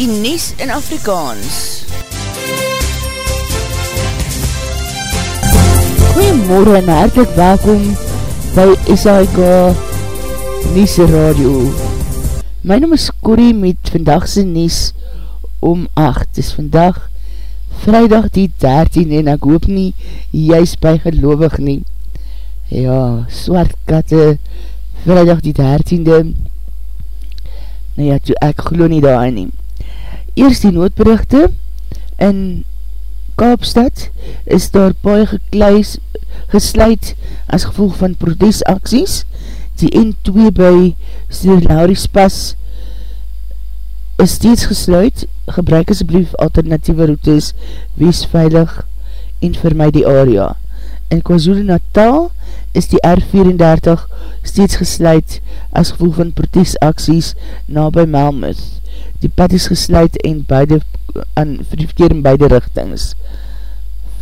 die Nies in Afrikaans. Goeiemorgen en hartelijk welkom by SAIK Nies Radio. My naam is Corrie met vandagse Nies om 8. Dis vandag vrijdag die 13 en ek hoop nie juist by gelovig nie. Ja, swart katte, vrijdag die 13e, nou ja, toe ek glo nie daarin nie. Eers die noodberichte in Kaapstad is daar paai gekluis, gesluit as gevolg van protestaksies. Die N2 by Sierlauriespas is steeds gesluit. Gebruik asblief alternatieve routes, wees veilig en vermy die area. In KwaZulu Natal is die R34 steeds gesluit as gevolg van protestaksies na by Melmouth. Die pad is gesluit en beide, aan, vir die verkeer in beide richtings.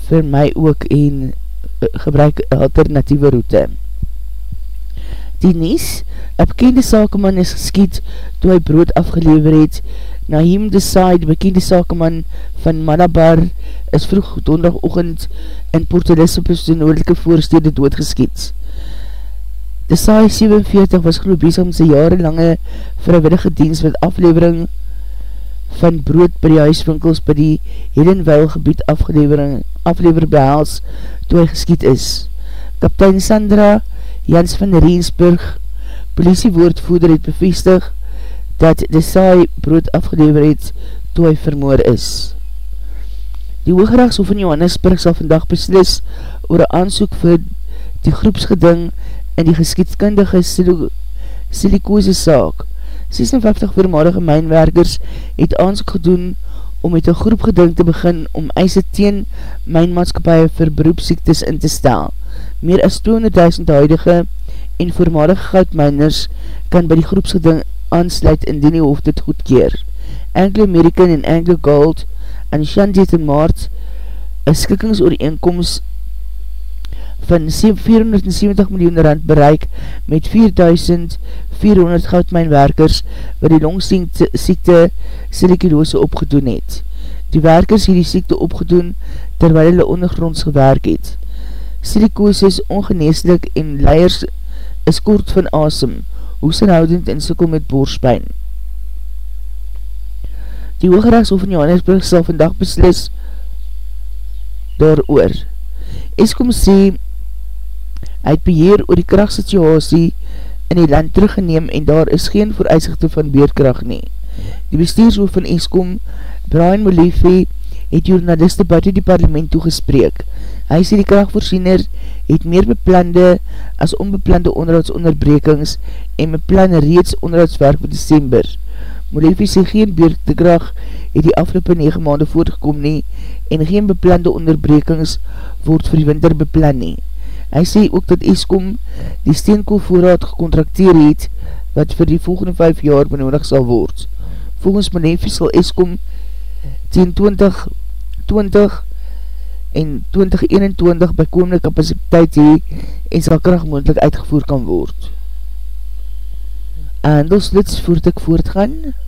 Vir my ook en eh, gebruik alternatieve route. Die Nies, een bekende sakeman is geskiet toe hy brood afgelever het. Naheem Desai, die bekende sakeman van Malabar, is vroeg donderdagochtend in Port Elizabeth de noordelike voorstede doodgeskiet. Desai 47 was groep bezig om sy jarenlange vrijwillige diens met aflevering van brood by die huiswinkels by die Hedenweil gebied aflever behels toe hy geskiet is. Kaptein Sandra Jans van Reensburg, politiewoordvoerder het bevestig dat Desai brood afgelever het toe hy vermoor is. Die Hoogrechtshof in Johannesburg sal vandag beslis oor een aansoek vir die groepsgeding in die geskietskundige silikose saak 56 voormalige mijnwerkers het aansik gedoen om met een groep gedink te begin om eise teen mijnmaatskapie vir beroepsiektes in te stel. Meer as 200.000 huidige en voormalige goudmijners kan by die groepsgeding aansluit indien die hof dit goedkeer. Anglo American en Anglo Gold en Shandy ten maart een skikkingsooreenkomst van 470 miljoen rand bereik met 4400 goudmijnwerkers wat die longsiekte silikulose opgedoen het. Die werkers het die siekte opgedoen terwyl hulle ondergronds gewerk het. Silikose is ongeneeslik en leiers is kort van asem, hoesenhoudend en sikkel met boorspijn. Die Hoogrechtshof in Johannesburg sal vandag beslis daar oor. Eskom sê, Hy het beheer oor die krachtsituasie in die land teruggeneem en daar is geen vereisigte van beerkracht nie. Die bestuurshoof van Eskom, Brian Molefe, het journaliste buiten die parlement toegespreek. Hy sê die krachtvoorsiener het meer beplande as onbeplande onderhoudsonderbrekings en beplan reeds onderhoudswerk vir december. Molefe sê geen beertekracht het die afgelopen 9 maande voortgekom nie en geen beplande onderbrekings word vir die winter beplan nie. Hy sê ook dat Eskom die steenkoolvoorraad gekontrakteer het wat vir die volgende 5 jaar benodig sal word. Volgens Menefi sal Eskom teen 20, 20 en 2021 bykomende kapasiteit hee en sal krachtmoendlik uitgevoer kan word. Aandelslits voert ek voortgaan? MUZIEK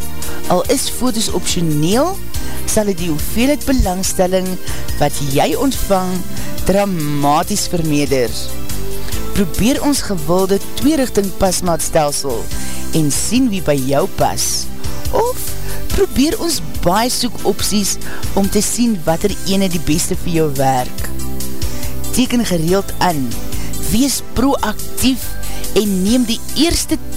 Al is foto's optioneel, sal het die hoeveelheid belangstelling wat jy ontvang dramatisch vermeerder. Probeer ons gewilde tweerichting pasmaatstelsel en sien wie by jou pas. Of probeer ons baie soek opties om te sien wat er ene die beste vir jou werk. Teken gereeld aan, wees proactief en neem die eerste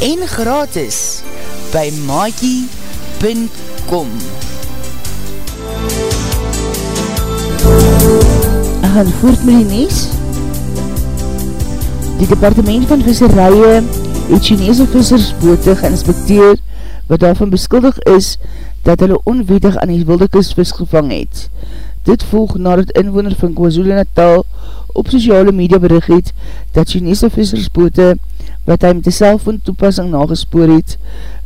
en gratis by maakie.com gaan voort met die nies. Die departement van visserije het Chinese vissersboote geïnspecteer wat daarvan beskuldig is dat hulle onwetig aan die wilde vis gevang het. Dit volg nadat inwoner van KwaZulu Natal op sociale media bericht het dat Chinese vissersboote wat hy met die cellfoon toepassing nagespoor het,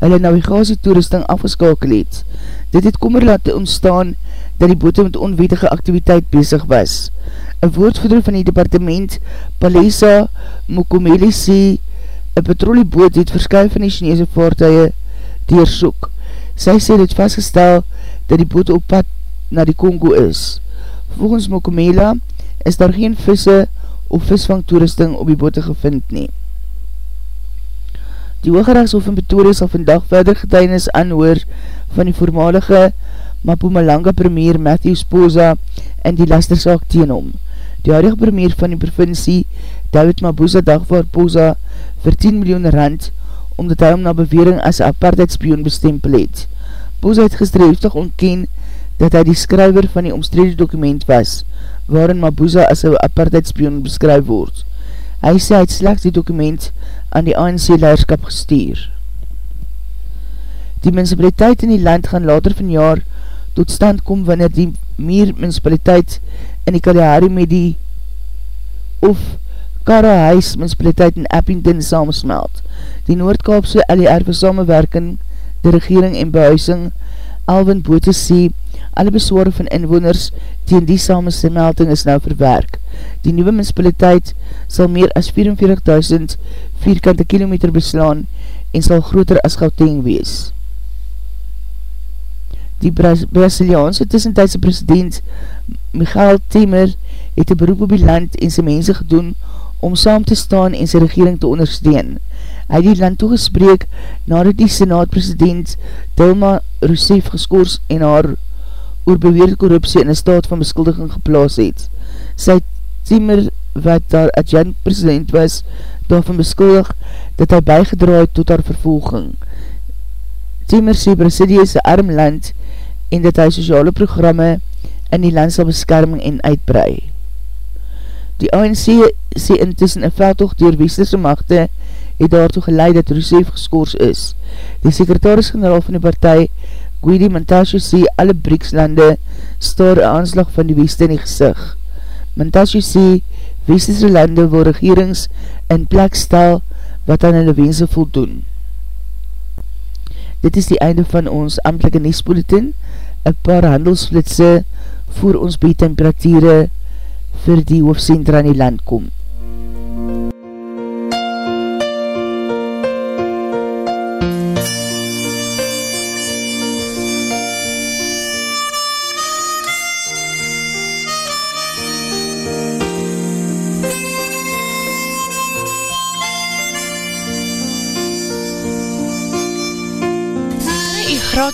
hulle navigatietoerusting afgeskakel het. Dit het kommer laat ontstaan dat die boote met onwetige activiteit bezig was. Een woordvoeder van die departement, Palesa Mokomeli, sê, een petrolieboot het verskuif van die Chinese vaartuie deersoek. Sy sê dit vastgestel dat die boot op pad na die Congo is. Volgens Mokomela is daar geen visse of visvangtoerusting op die boote gevind nie. Die Hoogrechtshof in Pretoria sal vandag verder getuinis aanhoor van die voormalige Mapumalanga premier Matthew Sposa in die lastersaak teen hom. Die huidige premier van die provincie, David Mabuza dagvaar Posa vir 10 miljoen rand, omdat hy hom na bewering as apartheidspion bestempel het. Posa het gestreeftig ontken dat hy die skryver van die omstrede dokument was, waarin Mabuza as een apartheidspion beskryf word. Hy sê hy het slechts die dokument aan die ANC-leierskap gestuur. Die municipaliteit in die land gaan later van jaar tot stand kom wanneer die meer municipaliteit in die Kalahari met die of Karahuis municipaliteit in Eppington samensmeld. Die Noordkaapse LER vir samenwerking, die regering en behuising, Alvin Boote sê, alle besware van inwoners teen die samensmelding is nou verwerk. Die nieuwe municipaliteit sal meer as 44.000 vierkante kilometer beslaan en sal groter as Gauteng wees. Die Braziliaanse tussentijdse president Michael Temer het een beroep op die land en sy mense gedoen om saam te staan en sy regering te ondersteun. Hy het die land toegespreek nadat die senaatpresident Dilma Rousseff geskoors en haar oor beweerde korruptie in een staat van beskuldiging geplaas het. Sy Temer, wat daar adjunct president was, daarvan beskuldig dat hy bijgedraaid tot haar vervolging. Temer sê Brasilie is een arm land en dat hy sociale programme in die land sal beskerming en uitbrei. Die ANC sê intussen een veldtocht door westerse machte het daartoe geleid dat Rousseff geskoors is. Die sekretaris-generaal van die partij, Guidi Montasio sê alle BRICS-lande staar een aanslag van die weste in die gezicht. Montasio sê westerse lande wil regerings in plek stel wat aan hulle wense voldoen. Dit is die einde van ons amtelike Nespolitin, een paar handelsflitse voor ons by temperatuur vir die hoofdcentra in die land kom.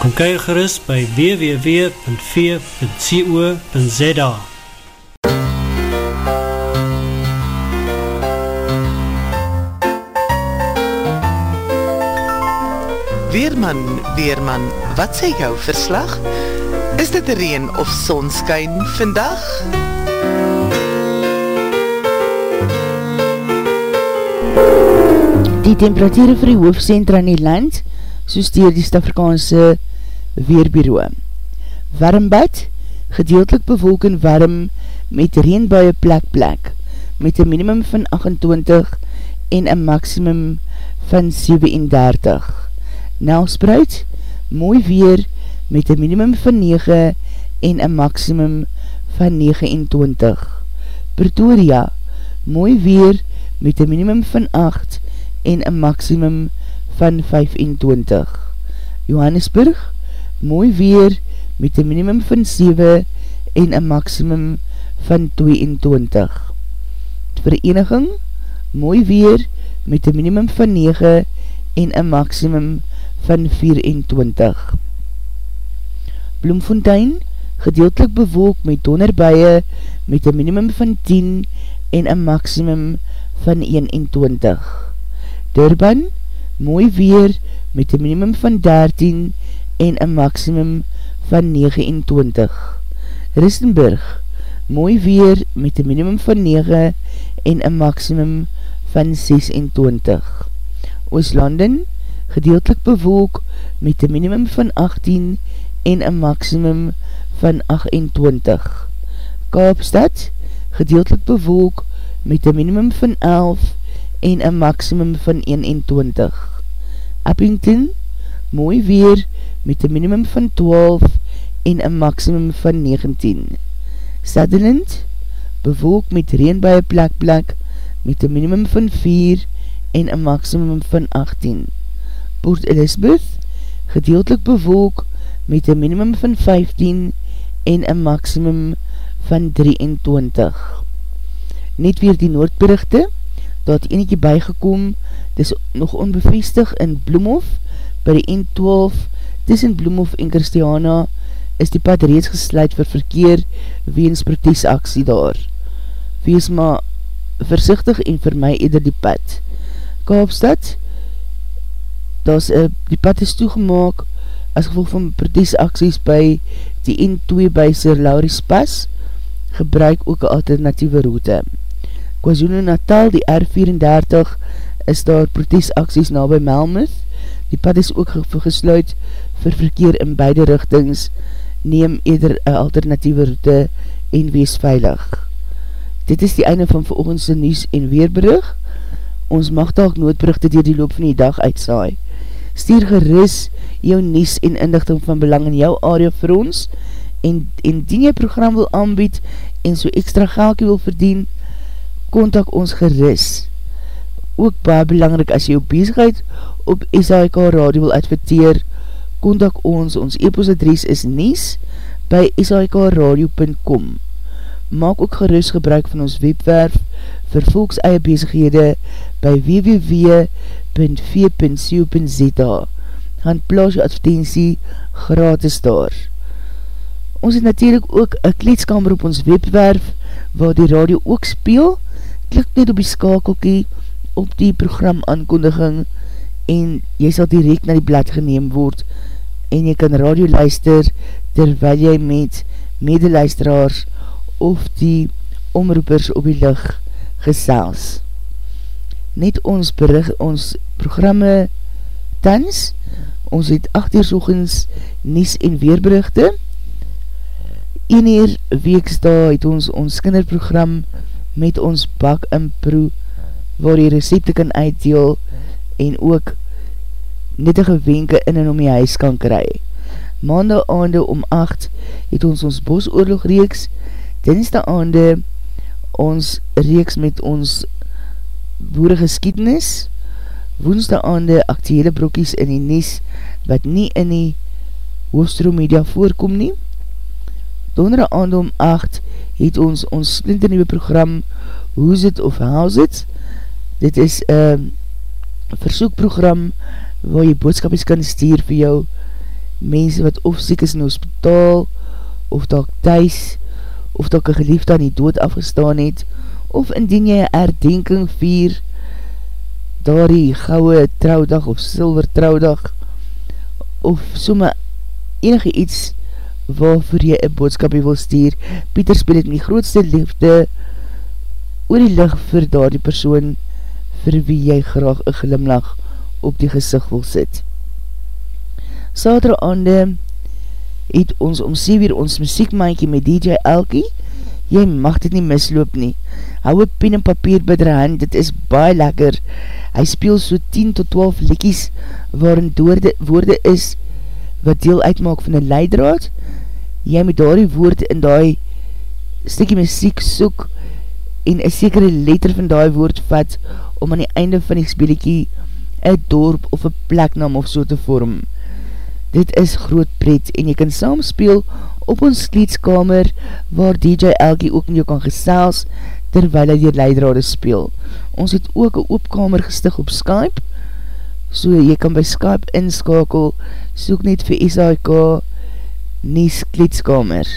Kom kyk gerust by www.v.co.za Weerman, Weerman, wat sê jou verslag? Is dit reen of sonskyn vandag? Die temperatuur vir die hoofdcentra in die land, soos dier die Stafrikaanse Weerbureau. Warmbad, gedeeltelik bewolk en warm met reenbuie plek plek, met een minimum van 28 en een maximum van 37. Nelspreid, mooi weer met een minimum van 9 en een maximum van 29. Pretoria, mooi weer met een minimum van 8 en een maximum van 25. Johannesburg, mooi weer met een minimum van 7 en een maximum van 22. Vereniging, mooi weer met een minimum van 9 en een maximum van 24. Bloemfontein, gedeeltelik bewolk met donderbuie met een minimum van 10 en een maximum van 21. Durban, mooi weer met een minimum van 13 en een maximum van 29. Ristenburg, mooi weer met een minimum van 9 en een maximum van 26. Ooslanden, gedeeltelik bewolk met een minimum van 18 en een maximum van 28. Kaapstad, gedeeltelik bewolk met een minimum van 11 en een maximum van 21. Uppington, mooi weer met een minimum van 12 en een maximum van 19. Sutherland, bewolk met reenbuie plek plek met een minimum van 4 en een maximum van 18. Port Elizabeth, gedeeltelik bewolk met een minimum van 15 en een maximum van 23. Net weer die noordberichte, dat enetje bygekom, dis nog onbevestig in Bloemhof, by die N12, tussen Bloemhof en Christiana, is die pad reeds gesluit vir verkeer weens protesaksie daar. Wees maar versichtig en vir my eder die pad. Kaapstad, das, uh, die pad is toegemaak as gevolg van protesaksies by die N2 by Sir Lauris Pas, gebruik ook alternatieve route. KwaZulu Natal, die R34, is daar protesaksies na by Melmuth, die pad is ook gesluit vir verkeer in beide richtings, neem eder een alternatieve route en wees veilig. Dit is die einde van veroogendse nies en weerbrug. Ons mag daak noodbrugte dier die loop van die dag uitsaai. Stier geris jou nies en inlichting van belang in jou area vir ons en, en dien jy program wil aanbied en so extra geldkie wil verdien, kontak ons geris. Ook baie belangrik as jy jou bezigheid op SHK Radio wil adverteer, kontak ons, ons e-postadries is nies by shkradio.com. Maak ook gerust gebruik van ons webwerf vir volks eie bezighede by www.v.co.za gaan plaas jou advertentie gratis daar. Ons het natuurlijk ook een kleedskamer op ons webwerf waar die radio ook speel. Klik net op die skakelkie op die program aankondiging en jy sal direct na die blad geneem word en jy kan radio luister terwyl jy met medeluisteraars of die omroepers op die licht gesels. Net ons berig, ons programme tans, ons het 8 uur soegens nies en weerberichte. 1 uur weeksda het ons ons kinderprogram met ons bak in proe waar die recepte kan uitdeel en ook nuttige wenke in en om die huis kan kry. Maandag aande om 8 het ons ons bosoorlog reeks, dinsdag aande ons reeks met ons boere geskiednis, woensdag aande actiehele broekies in die nies wat nie in die hoofdstroom media voorkom nie. Donderdag aande om 8 het ons ons splinternieuwe program Who's It of How's It? Dit is een versoekprogram waar jy boodskapies kan stuur vir jou mense wat of siek is in hospitaal, of dat thuis, of dat een geliefde aan die dood afgestaan het, of indien jy erdenking vier, daar die gouwe trouwdag of silver trouwdag, of somme enige iets waarvoor jy een boodskapie wil stuur, Pieter speel het die grootste liefde oor die licht vir daar die persoon vir wie jy graag een glimlach op die gezicht wil sit. Saterande het ons om 7 uur ons muziekmaaikie met DJ Elkie. Jy mag dit nie misloop nie. Hou een pen en papier by die hand, dit is baie lekker. Hy speel so 10 tot 12 likkies waarin doorde, woorde is wat deel uitmaak van een leidraad. Jy moet daar die woorde in die stikkie muziek soek en een sekere letter van die woord vat om aan die einde van die speeliekie een dorp of een pleknaam of so te vorm. Dit is groot pret en jy kan saam speel op ons kleedskamer waar DJ Elkie ook in jou kan gesels terwyl hy die leidrade speel. Ons het ook een oopkamer gestig op Skype so jy kan by Skype inskakel soek net vir SAIK Nies kleedskamer.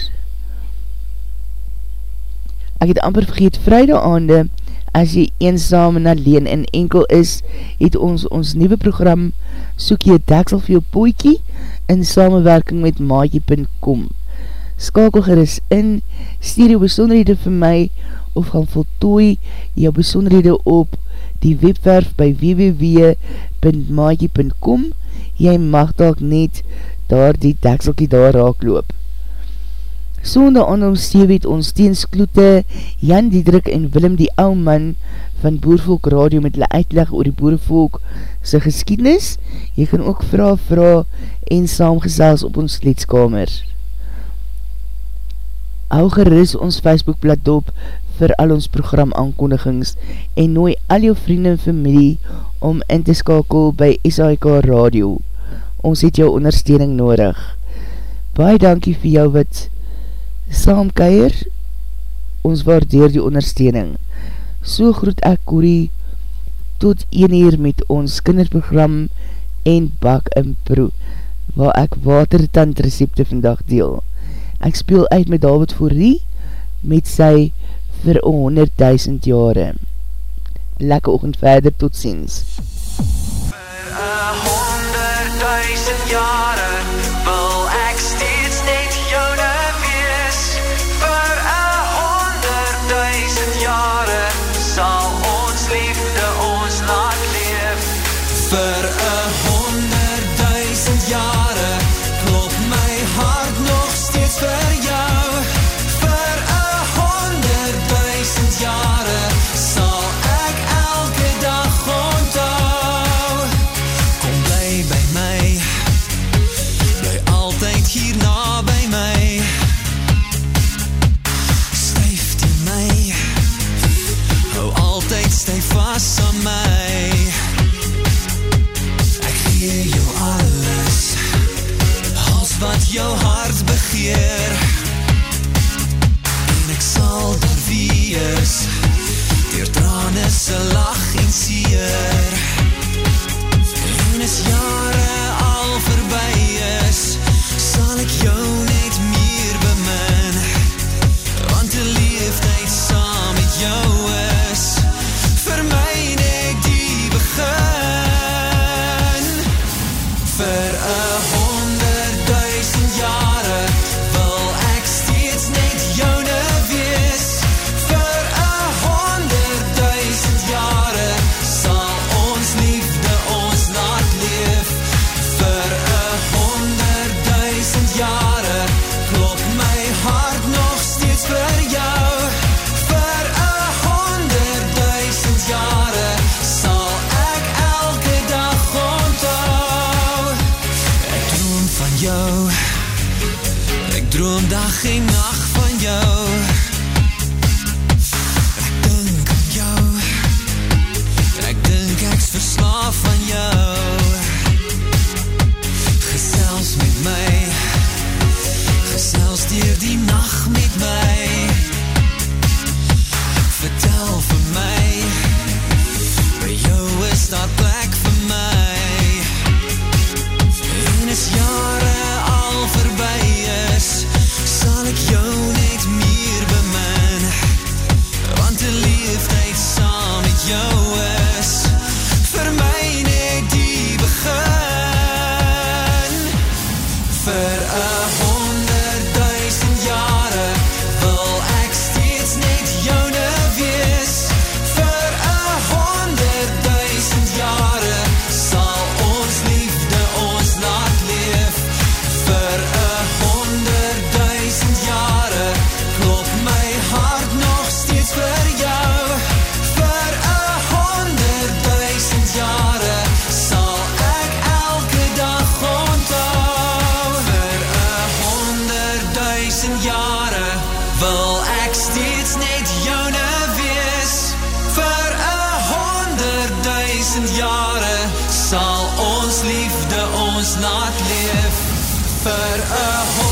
Ek het amper vergeet vrijdag aande as jy eensam en alleen en enkel is, het ons ons nieuwe program Soek jy Deksel vir jou poekie in samenwerking met maatje.com. Skakel geris in, stuur jou besonderhede vir my of gaan voltooi jou besonderhede op die webwerf by www.maatje.com Jy mag dalk net daar die dekselkie daar raak loop. Sonde aan ons steeuw het ons Teens Kloete, Jan Diedrik en Willem die Ouman van Boervolk Radio met hulle uitleg oor die Boervolk sy geskiednis. Jy kan ook vraag vraag en saamgesels op ons kletskamer. Hou geris ons Facebookblad dop vir al ons program aankondigings en nooi al jou vrienden en familie om in te skakel by SAIK Radio. Ons het jou ondersteuning nodig. Baie dankie vir jou wat saam keier, ons waardeer die ondersteuning. So groet ek Corrie, tot 1 uur met ons kinderprogram en bak in proe, waar ek watertand recepte vandag deel. Ek speel uit met David Fourie, met sy vir 100.000 jare. Lekke oogend verder, tot ziens. Vir 100.000 jare wil ek steeds net joune wees. Vir 'n 100000 jare sal ons liefde ons naat leef. Vir 'n